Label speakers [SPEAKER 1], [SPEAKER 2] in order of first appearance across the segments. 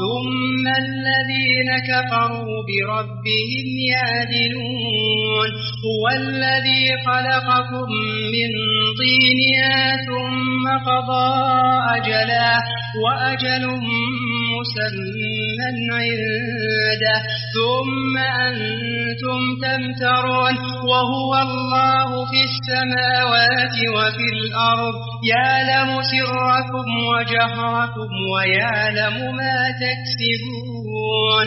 [SPEAKER 1] ثم الذين كفروا بربهم يعدلون. هو الذي خلقكم من طينها ثم قضى أجلا وأجل مسمى عنده ثم أنتم تمترون وهو الله في السماوات وفي الأرض يعلم سركم وجهركم ويعلم ما تكسبون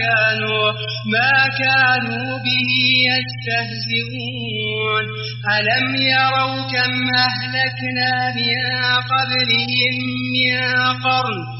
[SPEAKER 1] كانوا ما كانوا به يستهزئون. ألم يروا كم أهلكنا من قبلهم من قرن؟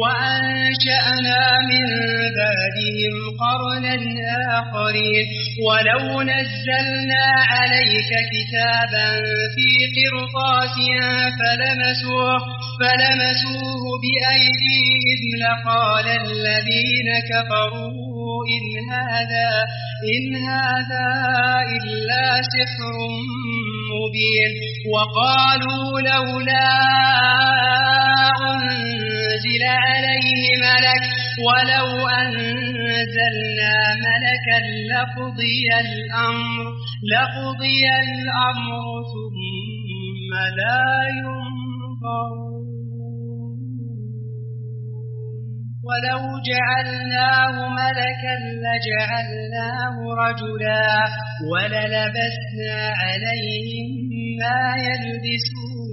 [SPEAKER 1] وأنشأنا من بعدهم قرنا آخرين ولو نزلنا عليك كتابا في قرطاس فلمسوه, فلمسوه بأيديهم لقال الذين كفروا إن هذا, إن هذا إلا سحر مبين وقالوا لولا أنزل عليه ملك ولو أنزلنا ملكا لقضي الأمر لقضي الأمر ثم لا ينظر ولو جعلناه ملكا لجعلناه رجلا وللبسنا عليهم ما يلبسون.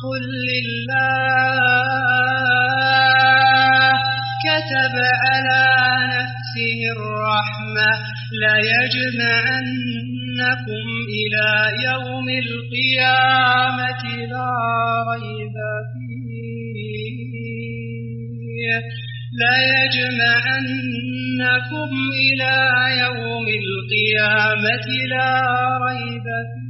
[SPEAKER 1] الحق لله. كتب على نفسه الرحمة. لا يجمعنكم إلى يوم القيامة لا ريب فيه. لا يجمعنكم إلى يوم القيامة لا ريب فيه.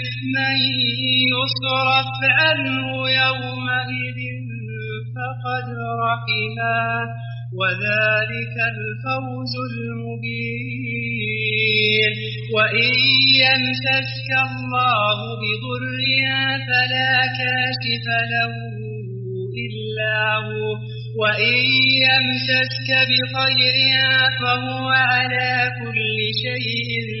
[SPEAKER 1] من يصرف عنه يومئذ فقد رحما وذلك الفوز المبين. وإن يمسسك الله بضر فلا كاشف له إلا هو. وإن يمسسك بخير فهو على كل شيء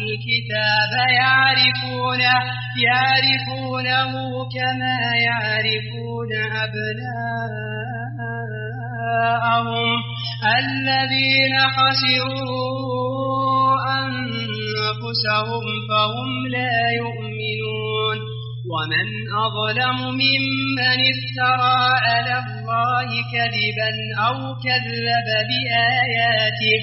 [SPEAKER 1] الكتاب يعرفونه يعرفونه كما يعرفون أبناءهم الذين خسروا أنفسهم فهم لا يؤمنون. ومن أظلم ممن افترى على الله كذبا أو كذب بآياته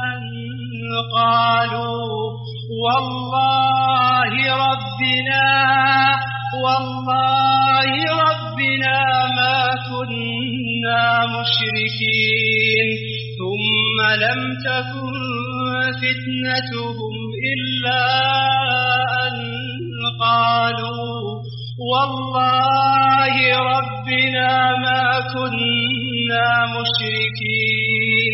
[SPEAKER 1] قالوا والله ربنا والله ربنا ما كنا مشركين. ثم لم تكن فتنتهم إلا أن قالوا والله ربنا ما كنا مشركين.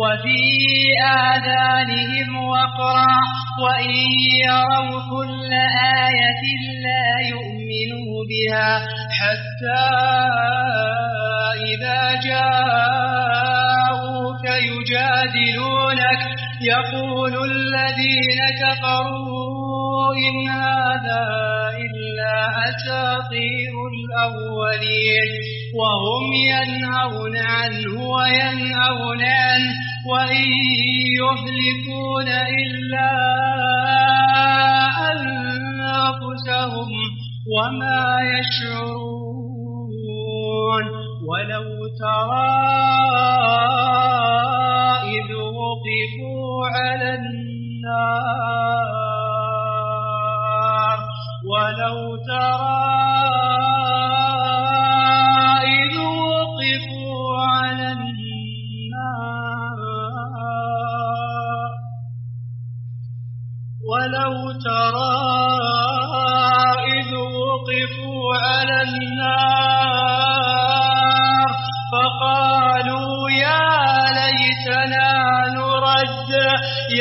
[SPEAKER 1] وفي آذانهم وقرا وإن يروا كل آية لا يؤمنوا بها حتى إذا جاءوك يجادلونك. يقول الذين كفروا إن هذا إلا أساطير الأولين. وهم ينهون عنه وينهون عنه وإن يهلكون إلا أنفسهم وما يشعرون ولو ترى إذ وقفوا على النار ولو ترى ولو ترى إذ وقفوا على النار فقالوا يا ليتنا نرد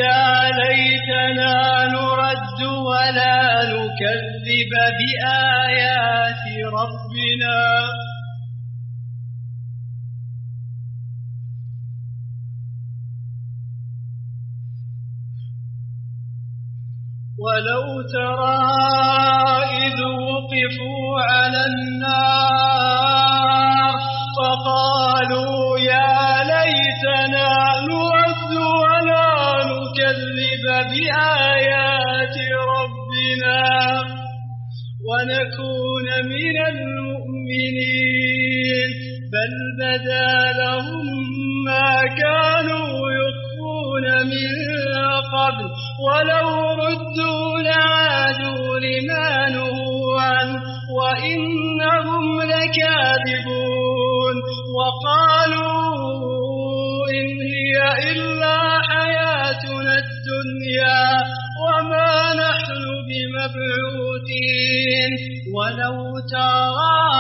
[SPEAKER 1] يا ليتنا نرد ولا نكذب بآيات ربنا. ولو ترى إذ وقفوا على النار فقالوا يا ليتنا نعد ولا نكذب بآيات ربنا ونكون من المؤمنين بل بدا لهم ما كانوا يخفون من قبل ولو لعادوا لما نهوا وإنهم لكاذبون. وقالوا إن هي إلا حياتنا الدنيا وما نحن بمبعوثين. ولو ترى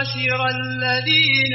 [SPEAKER 1] خسر الذين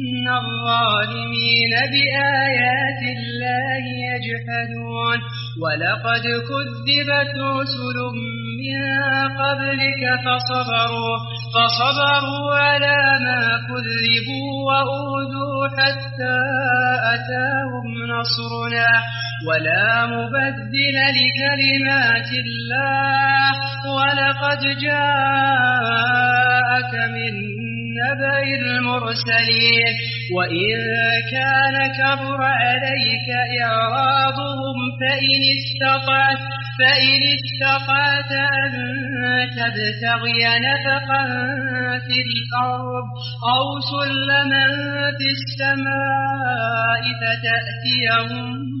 [SPEAKER 1] إن الظالمين بآيات الله يجحدون ولقد كذبت رسل من قبلك فصبروا فصبروا على ما كذبوا وأوذوا حتى أتاهم نصرنا ولا مبدل لكلمات الله ولقد جاءك من نبأ المرسلين وإن كان كبر عليك إعراضهم فإن استطعت فإن استطعت أن تبتغي نفقا في الأرض أو سلما في السماء فتأتيهم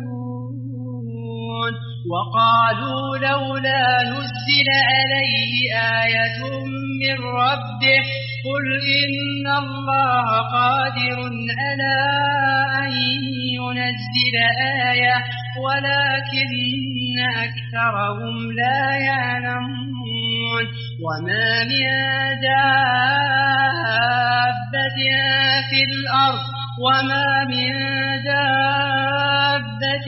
[SPEAKER 1] يعلمون وقالوا لولا نزل عليه آية من ربه قل إن الله قادر على أن ينزل آية ولكن أكثرهم لا يعلمون وما من دابة في الأرض وما من دابة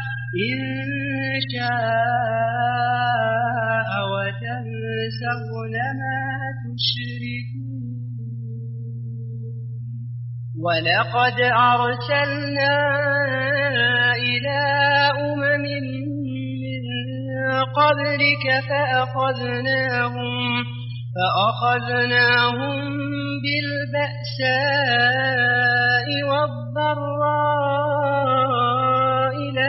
[SPEAKER 1] إن شاء وتنسون ما تشركون. ولقد أرسلنا إلى أمم من قبلك فأخذناهم فأخذناهم بالبأساء والضراء.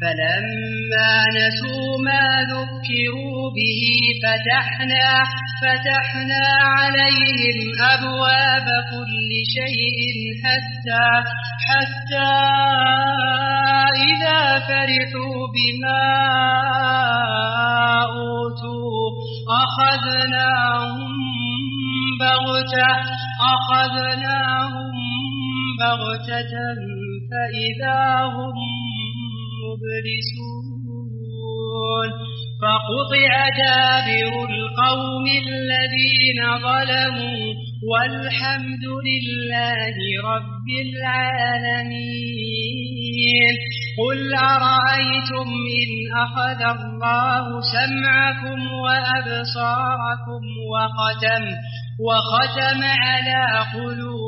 [SPEAKER 1] فلما نسوا ما ذكروا به فتحنا فتحنا عليهم أبواب كل شيء حتى حتى إذا فرحوا بما أوتوا. أخذناهم بغتة أخذناهم بغتة فإذا هم مبلسون فقطع دابر القوم الذين ظلموا والحمد لله رب العالمين. قل أرأيتم إن أخذ الله سمعكم وأبصاركم وختم وختم على قلوبكم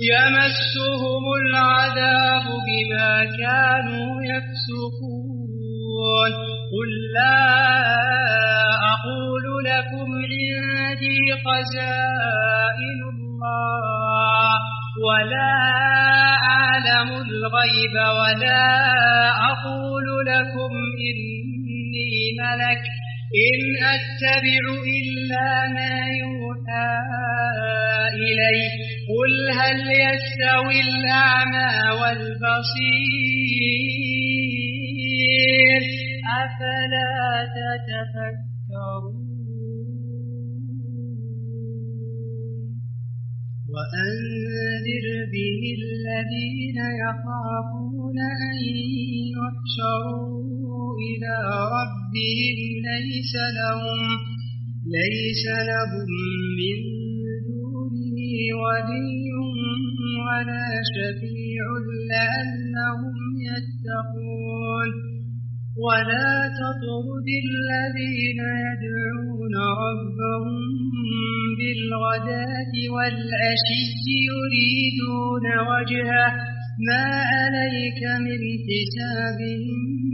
[SPEAKER 1] يمسهم العذاب بما كانوا يفسقون. قل لا أقول لكم عندي خزائن الله ولا أعلم الغيب ولا أقول لكم إني ملك إن أتبع إلا ما يوحى إلي قل هل يستوي الأعمى والبصير؟ أفلا تتفكرون؟ وأنذر به الذين يخافون أن يحشرون. إلى ربهم ليس لهم ليس لهم من دونه ولي ولا شفيع لأنهم يتقون. ولا تطرد الذين يدعون ربهم بالغداة والعشي يريدون وجهه. ما عليك من حسابهم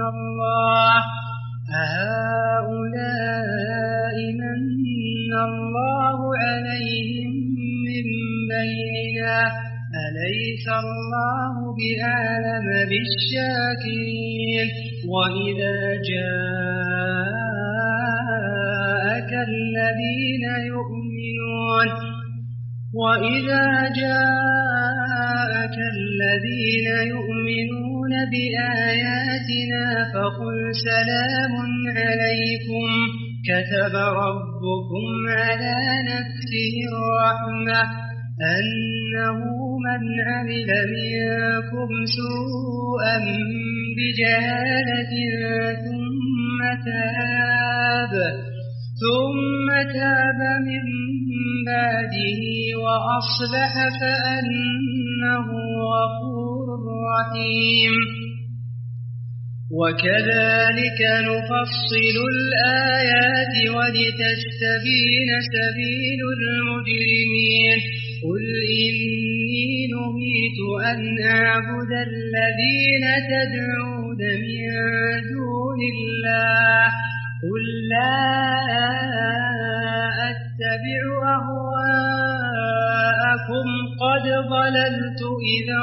[SPEAKER 1] الله. أهؤلاء من الله عليهم من بيننا. أليس الله بأعلم بالشاكرين؟ وإذا جاءك الذين يؤمنون. وإذا جاءك الذين يؤمنون تكذبون بآياتنا فقل سلام عليكم كتب ربكم على نفسه الرحمة أنه من عمل منكم سوءا بجهالة ثم تاب ثم تاب من بعده وأصبح فأنه غفور حميم وكذلك نفصل الآيات ولتستبين سبيل المجرمين. قل إني نهيت أن أعبد الذين تدعون من دون الله. قل لا أتبع أهواءكم. قد ضللت إذا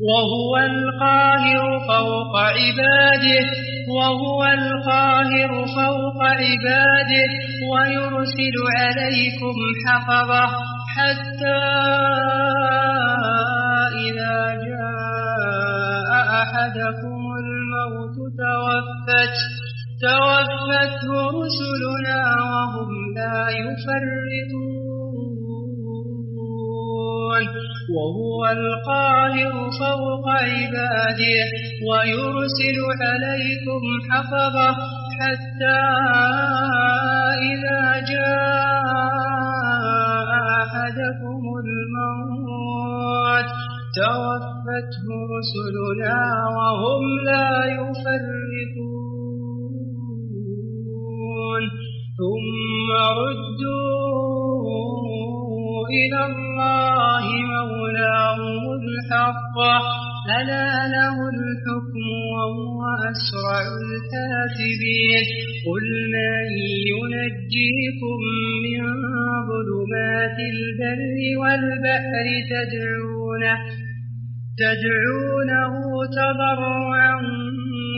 [SPEAKER 1] وهو القاهر فوق عباده وهو القاهر فوق عباده ويرسل عليكم حفظة حتى إذا جاء أحدكم الموت توفت توفته رسلنا وهم لا يفرطون. وهو القاهر فوق عباده ويرسل عليكم حفظه حتى إذا جاء أحدكم الموت توفته رسلنا وهم لا يفرقون ثم ردوا إلى الله مولاهم الحق ألا له الحكم وهو أسرع الكاتبين. قل من ينجيكم من ظلمات البر والبحر تدعونه تدعونه تضرعا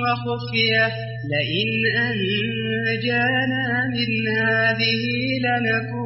[SPEAKER 1] وخفية. لئن أنجانا من هذه لنكون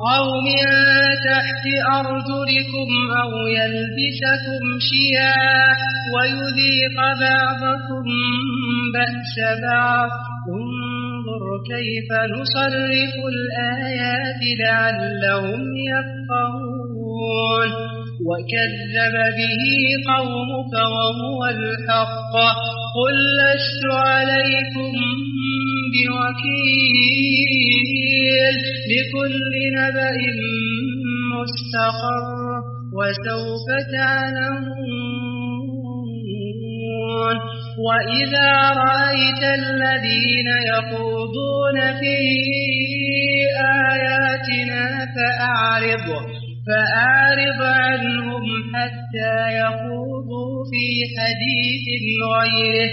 [SPEAKER 1] أو من تحت أرجلكم أو يلبسكم شيا ويذيق بعضكم بأس بعض. انظر كيف نصرف الآيات لعلهم يفقهون. وكذب به قومك وهو الحق. قل لست عليكم بوكيل لكل نبأ مستقر وسوف تعلمون وإذا رأيت الذين يخوضون في آياتنا فأعرض فأعرض عنهم حتى يخوضوا في حديث غيره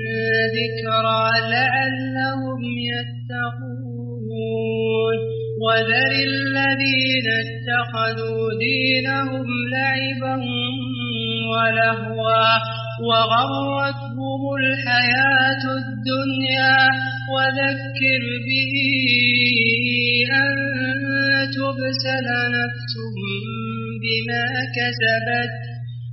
[SPEAKER 1] ذكرى لعلهم يتقون. وذر الذين اتخذوا دينهم لعبا ولهوا وغرتهم الحياة الدنيا. وذكر به أن تبسل نفس بما كسبت.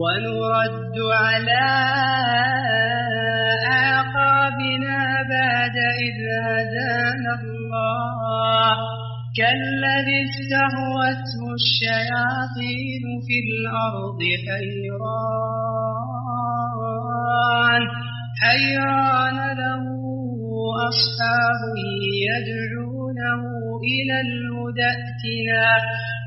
[SPEAKER 1] ونرد على أعقابنا بعد إذ هدانا الله. كالذي استهوته الشياطين في الأرض حيران. حيران له أصحاب يدعونه إلى الهدى ائتنا.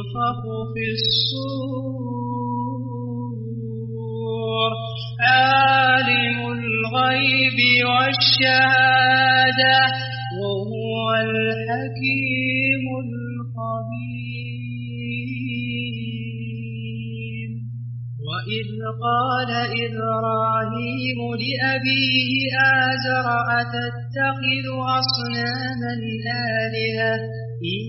[SPEAKER 1] ينفخ في الصور عالم الغيب والشهادة وهو الحكيم الخبير وإذ قال إبراهيم لأبيه آزر أتتخذ أصناما آلهة إن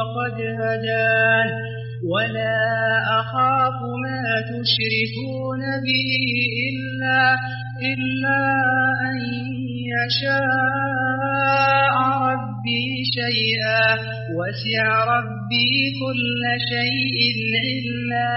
[SPEAKER 1] وقد هدان. ولا أخاف ما تشركون به إلا إلا أن يشاء ربي شيئا. وسع ربي كل شيء علما.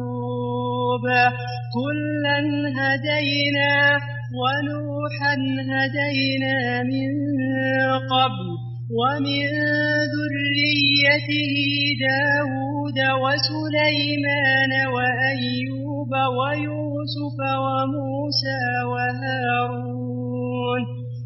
[SPEAKER 1] كتبا كلا هدينا ونوحا هدينا من قبل ومن ذريته داود وسليمان وأيوب ويوسف وموسى وهارون.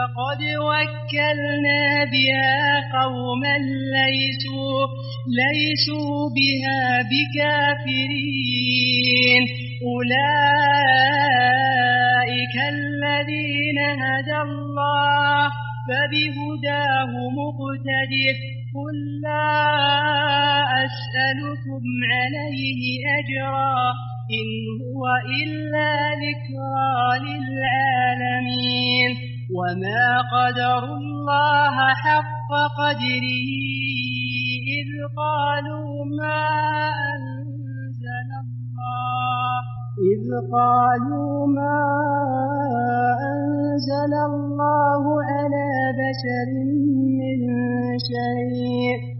[SPEAKER 1] لقد وكلنا بها قوما ليسوا ليسوا بها بكافرين. أولئك الذين هدى الله فبهداه مقتدر. قل لا أسألكم عليه أجرا. إن هو إلا ذكرى للعالمين. وما قدر الله حق قدره إذ قالوا ما أنزل الله إذ قالوا ما أنزل الله على بشر من شيء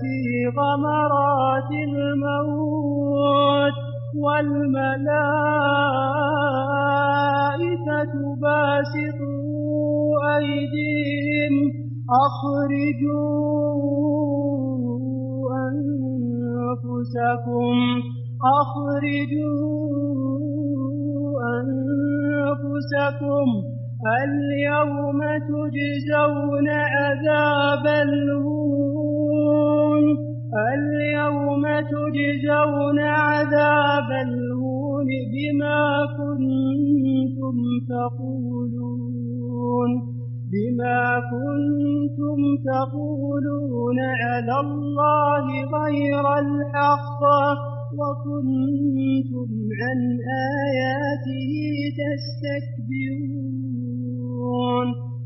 [SPEAKER 1] في غمرات الموت والملائكة باسطوا أيديهم أخرجوا أنفسكم أخرجوا أنفسكم اليوم تجزون عذاب الهون اليوم تجزون عذاب الهون بما كنتم تقولون بما كنتم تقولون على الله غير الحق وكنتم عن آياته تستكبرون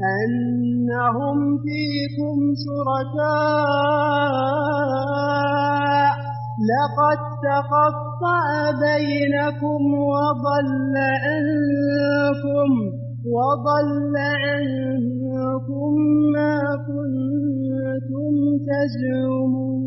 [SPEAKER 1] أنهم فيكم شركاء. لقد تقطع بينكم وضل عنكم وضل عنكم ما كنتم تزعمون.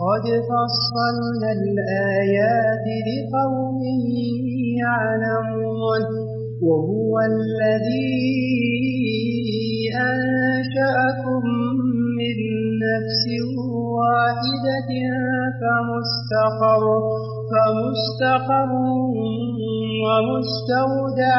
[SPEAKER 1] قد فصلنا الآيات لقوم يعلمون وهو الذي أنشأكم من نفس واحدة فمستقر فمستقر ومستودع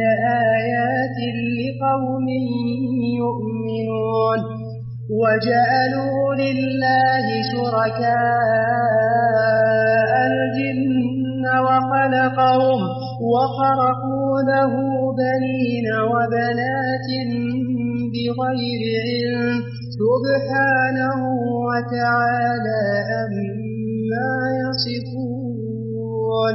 [SPEAKER 1] لآيات لقوم يؤمنون وجعلوا لله شركاء الجن وخلقهم وخرقوا له بنين وبنات بغير علم سبحانه وتعالى أما يصفون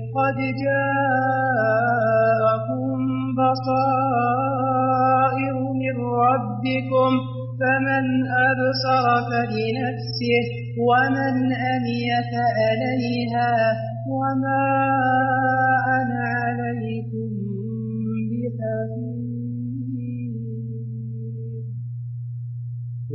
[SPEAKER 1] قد جاءكم بصائر من ربكم فمن أبصر فلنفسه ومن أمي فعليها وما أنا عليكم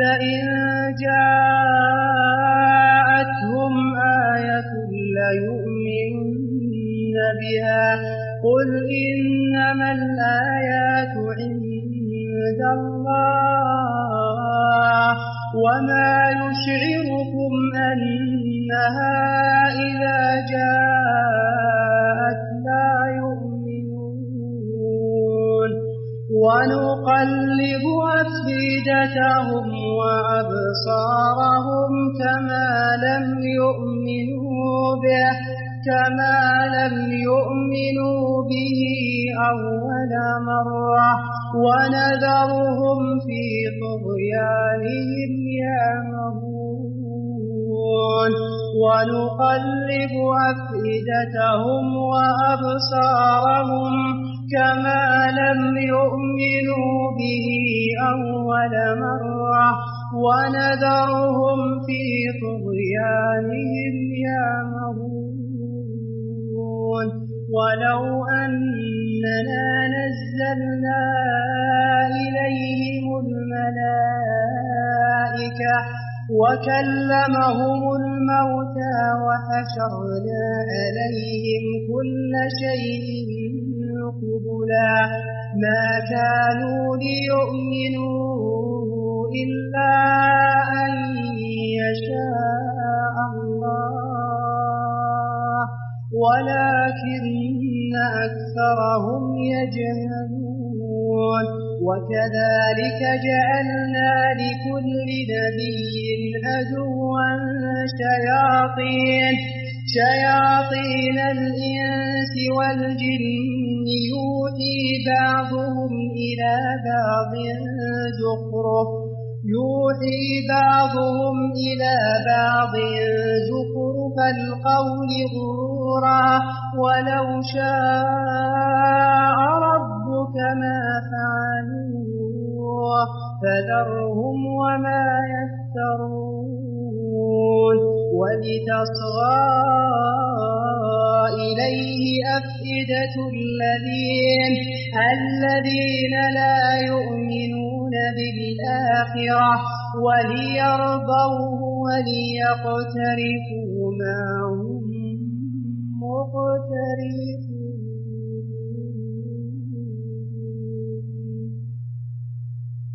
[SPEAKER 1] لئن جاءتهم آية ليؤمنن بها قل إنما الآيات عند الله وما يشعركم أنها إذا جاءت ونقلب أفئدتهم وأبصارهم كما لم يؤمنوا به كما لم يؤمنوا به أول مرة. ونذرهم في طغيانهم يعمهون. ونقلب أفئدتهم وأبصارهم كما لم يؤمنوا به أول مرة ونذرهم في طغيانهم يعمهون. ولو أننا نزلنا إليهم الملائكة وكلمهم الموتى وحشرنا عليهم كل شيء قبلا ما كانوا ليؤمنوا إلا أن يشاء الله ولكن أكثرهم يجهلون. وكذلك جعلنا لكل نبي عدوا شياطين. شياطين الإنس والجن يوحي بعضهم إلى بعض زخرف يوحي بعضهم إلى بعض زخرف القول غرورا ولو شاء ربك ما فعلوه فذرهم وما يفترون. يعلمون ولتصغى إليه أفئدة الذين الذين لا يؤمنون بالآخرة وليرضوه وليقترفوا ما هم مقترفون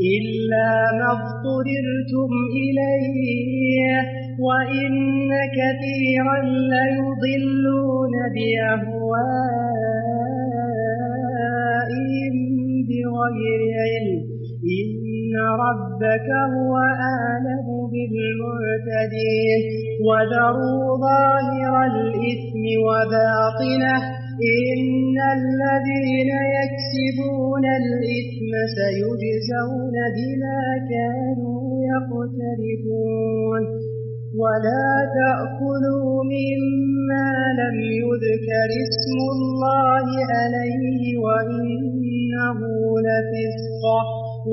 [SPEAKER 1] إلا ما اضطررتم إليه وإن كثيرا ليضلون بأهوائهم بغير علم إن ربك هو أعلم بالمعتدين وذروا ظاهر الإثم وباطنه إن الذين يكسبون الإثم سيجزون بما كانوا يقترفون ولا تأكلوا مما لم يذكر اسم الله عليه وإنه لفسق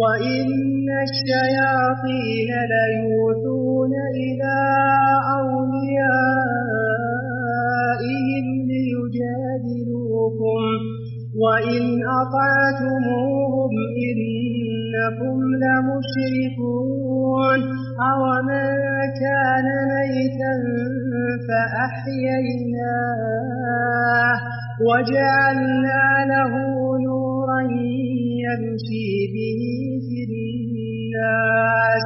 [SPEAKER 1] وإن الشياطين ليوثون إلى أولياء آبائهم ليجادلوكم وإن أطعتموهم إنكم لمشركون أوما كان ميتا فأحييناه وجعلنا له نورا يمشي به في الناس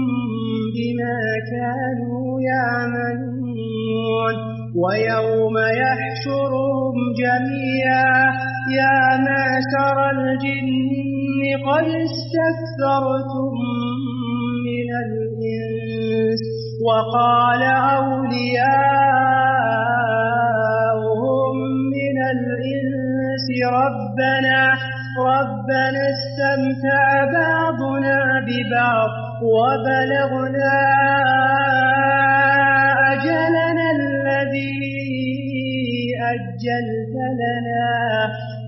[SPEAKER 1] بما كانوا يعملون ويوم يحشرهم جميعا يا معشر الجن قد استكثرتم من الإنس وقال أولياؤهم من الإنس ربنا ربنا استمتع بعضنا ببعض وبلغنا أجلنا الذي أجلت لنا.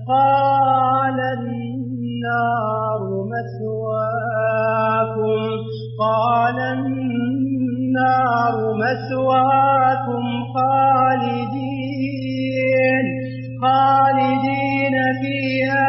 [SPEAKER 1] قال النار مثواكم. قال النار مثواكم خالدين. خالدين فيها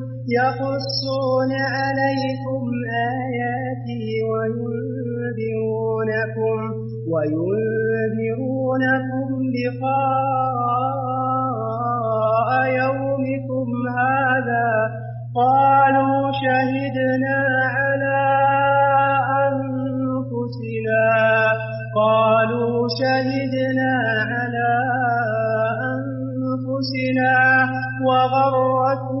[SPEAKER 1] يقصون عليكم آياتي وينذرونكم وينذرونكم لقاء يومكم هذا قالوا شهدنا على أنفسنا قالوا شهدنا على أنفسنا وغرتنا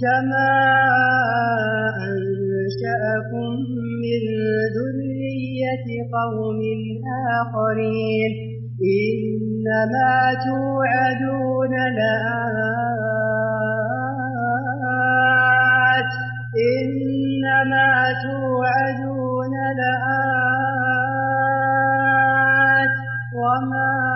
[SPEAKER 1] كما أنشأكم من ذرية قوم آخرين. إنما توعدون لآت. إنما توعدون لآت. وما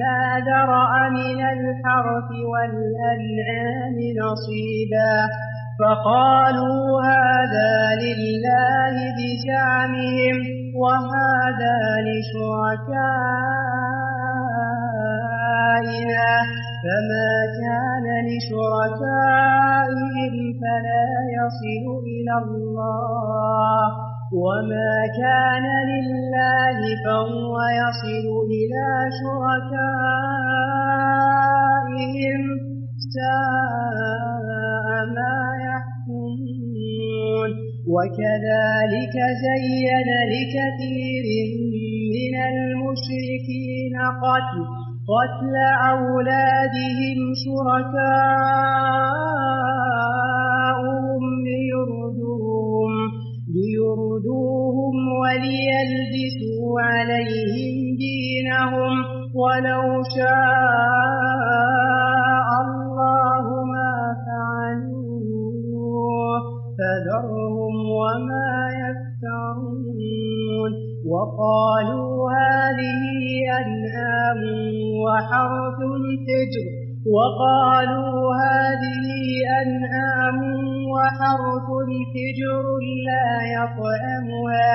[SPEAKER 1] مما ذرأ من الحرف والأنعام نصيبا فقالوا هذا لله بزعمهم وهذا لشركائنا فما كان لشركائهم فلا يصل إلى الله وما كان لله فهو يصل إلى شركائهم ساء ما يحكمون وكذلك زين لكثير من المشركين قتل قتل أولادهم شركاء وليلبسوا عليهم دينهم ولو شاء الله ما فعلوه فذرهم وما يفترون وقالوا هذه أنعام وحرث حجر وقالوا هذه أنعام وحرث حجر لا يطعمها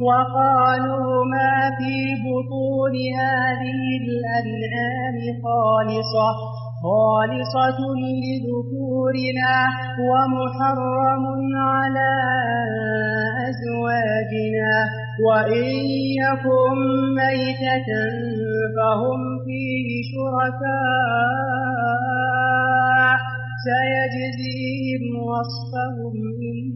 [SPEAKER 1] وقالوا ما في بطون هذه الأنعام خالصة خالصة لذكورنا ومحرم على أزواجنا وإن يكن ميتة فهم فيه شركاء سيجزيهم وصفهم إن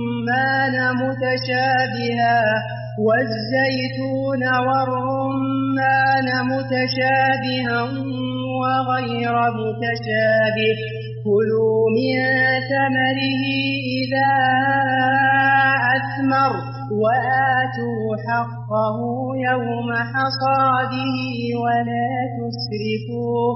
[SPEAKER 1] والرمان متشابها والزيتون والرمان متشابها وغير متشابه. كلوا من ثمره إذا أثمر وآتوا حقه يوم حصاده ولا تسرفوه.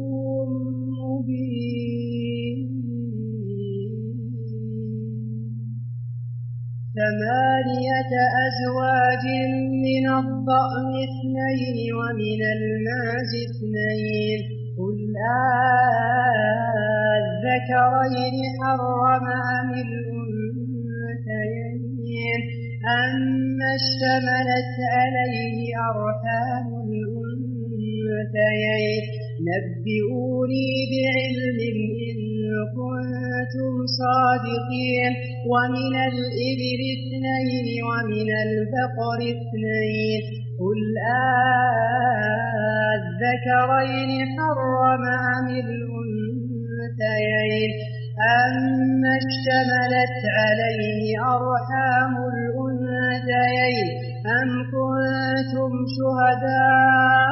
[SPEAKER 1] ثمانية أزواج من الضأن اثنين ومن الماز اثنين. قل الذكرين حرم أم الأنثيين. أما اشتملت عليه أرحام الأنثيين. نبئوني بعلم إن كنتم صادقين ومن الإبل اثنين ومن البقر اثنين قل الذكرين حرم أم الأنثيين أما اشتملت عليه أرحام الأنثيين أم كنتم شهداء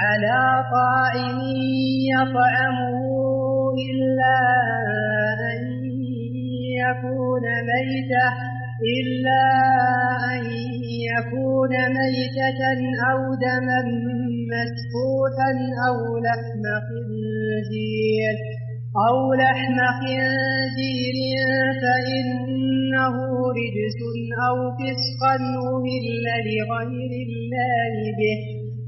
[SPEAKER 1] على طاعم يطعمه إلا أن يكون ميتة إلا أن يكون ميتة أو دما مسفوحا أو لحم خنزير أو لحم خنزير فإنه رجس أو فسقا أهل لغير الله به.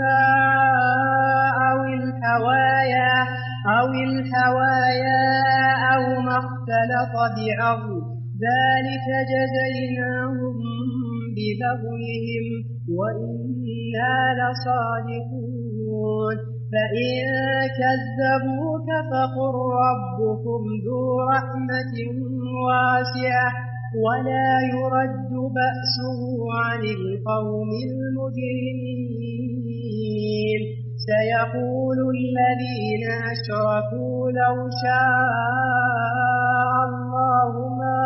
[SPEAKER 1] الظلمات الهوايا أو الهوايا أو ما اختلط بعض ذلك جزيناهم ببغيهم وإنا لصادقون فإن كذبوك فقل ربكم ذو رحمة واسعة ولا يرد بأسه عن القوم المجرمين. سيقول الذين أشركوا لو شاء الله ما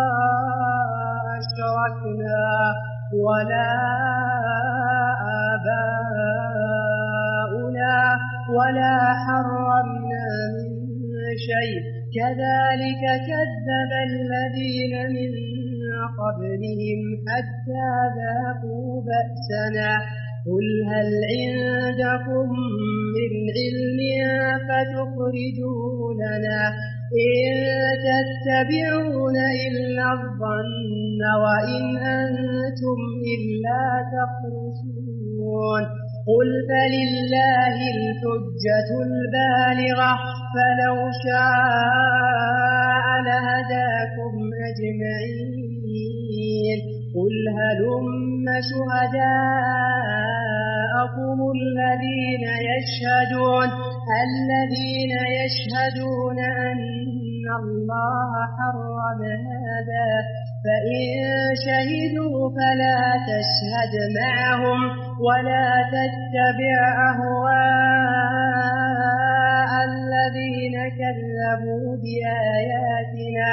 [SPEAKER 1] أشركنا ولا آباؤنا ولا حرمنا من شيء. كذلك كذب الذين من قبلهم حتى ذاقوا بأسنا. قل هل عندكم من علم فتخرجوه لنا إن تتبعون إلا الظن وإن أنتم إلا تخرصون. قل فلله الحجة البالغة فلو شاء لهداكم أجمعين. الدين قل هلم شهداءكم الذين يشهدون الذين يشهدون أن الله حرم هذا. فإن شهدوا فلا تشهد معهم ولا تتبع أهواء الذين كذبوا بآياتنا.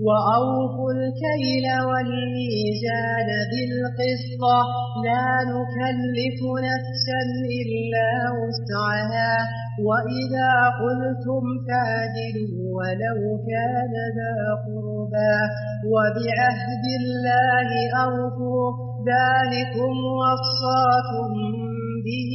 [SPEAKER 1] وأوفوا الكيل والميزان بالقسط. لا نكلف نفسا إلا وسعها. وإذا قلتم فادلوا ولو كان ذا قربى. وبعهد الله أوفوا. ذلكم وصاكم به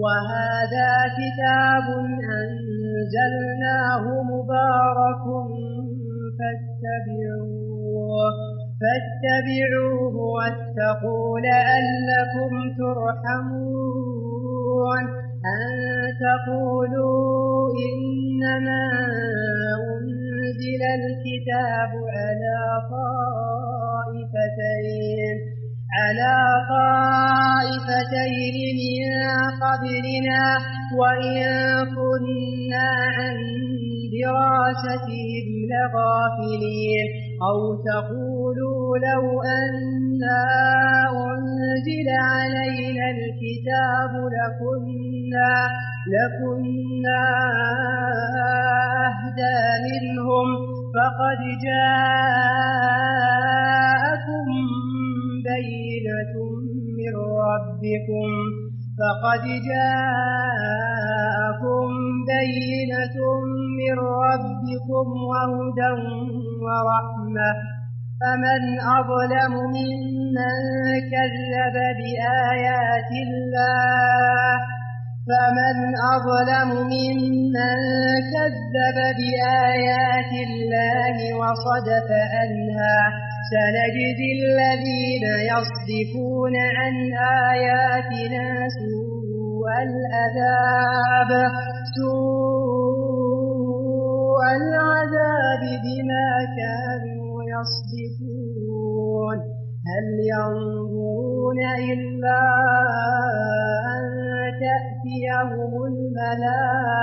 [SPEAKER 1] وهذا كتاب أنزلناه مبارك فاتبعوه فاتبعوه واتقوا لعلكم ترحمون. أن تقولوا إنما أنزل الكتاب على طائفتين. على طائفتين من قبلنا وإن كنا عن دراستهم لغافلين أو تقولوا لو أنا أنزل علينا الكتاب لكنا لكنا أهدى منهم فقد جاءكم بينة من ربكم فقد جاءكم بينة من ربكم وهدى ورحمة فمن أظلم ممن كذب بآيات الله فمن أظلم ممن كذب بآيات الله وصدف أنها سنجد الذين يصدفون عن آياتنا سوء العذاب. سوء العذاب بما كانوا يصدفون. هل ينظرون إلا أن تأتيهم الملائكة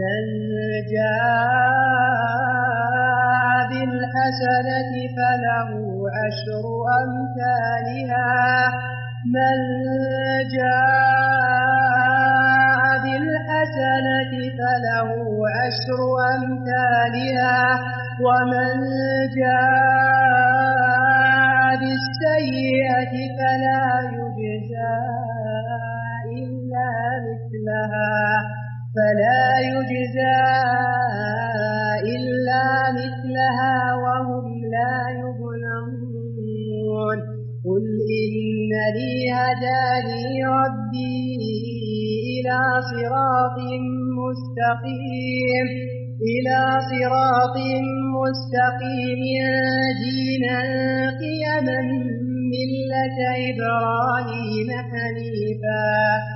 [SPEAKER 1] من جاء بالحسنة فله عشر أمثالها. من جاء بالحسنة فله عشر أمثالها. ومن جاء بالسيئة فلا يجزى إلا مثلها. فلا يجزى إلا مثلها وهم لا يظلمون. قل إن لي هداني ربي إلى صراط مستقيم. إلى صراط مستقيم دينا قيما ملة إبراهيم حنيفاً.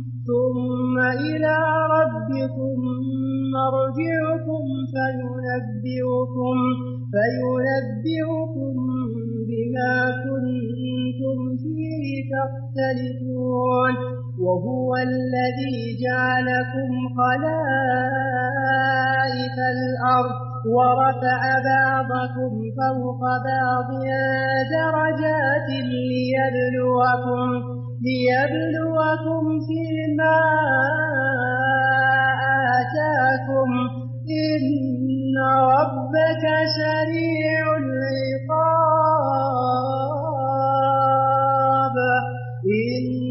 [SPEAKER 1] ثم إلى ربكم مرجعكم فينبئكم فينبئكم بما كنتم فيه تختلفون. وهو الذي جعلكم خلائف الأرض ورفع بعضكم فوق بعض درجات ليبلوكم ليبلوكم فيما آتاكم. إن ربك سريع العقاب. إن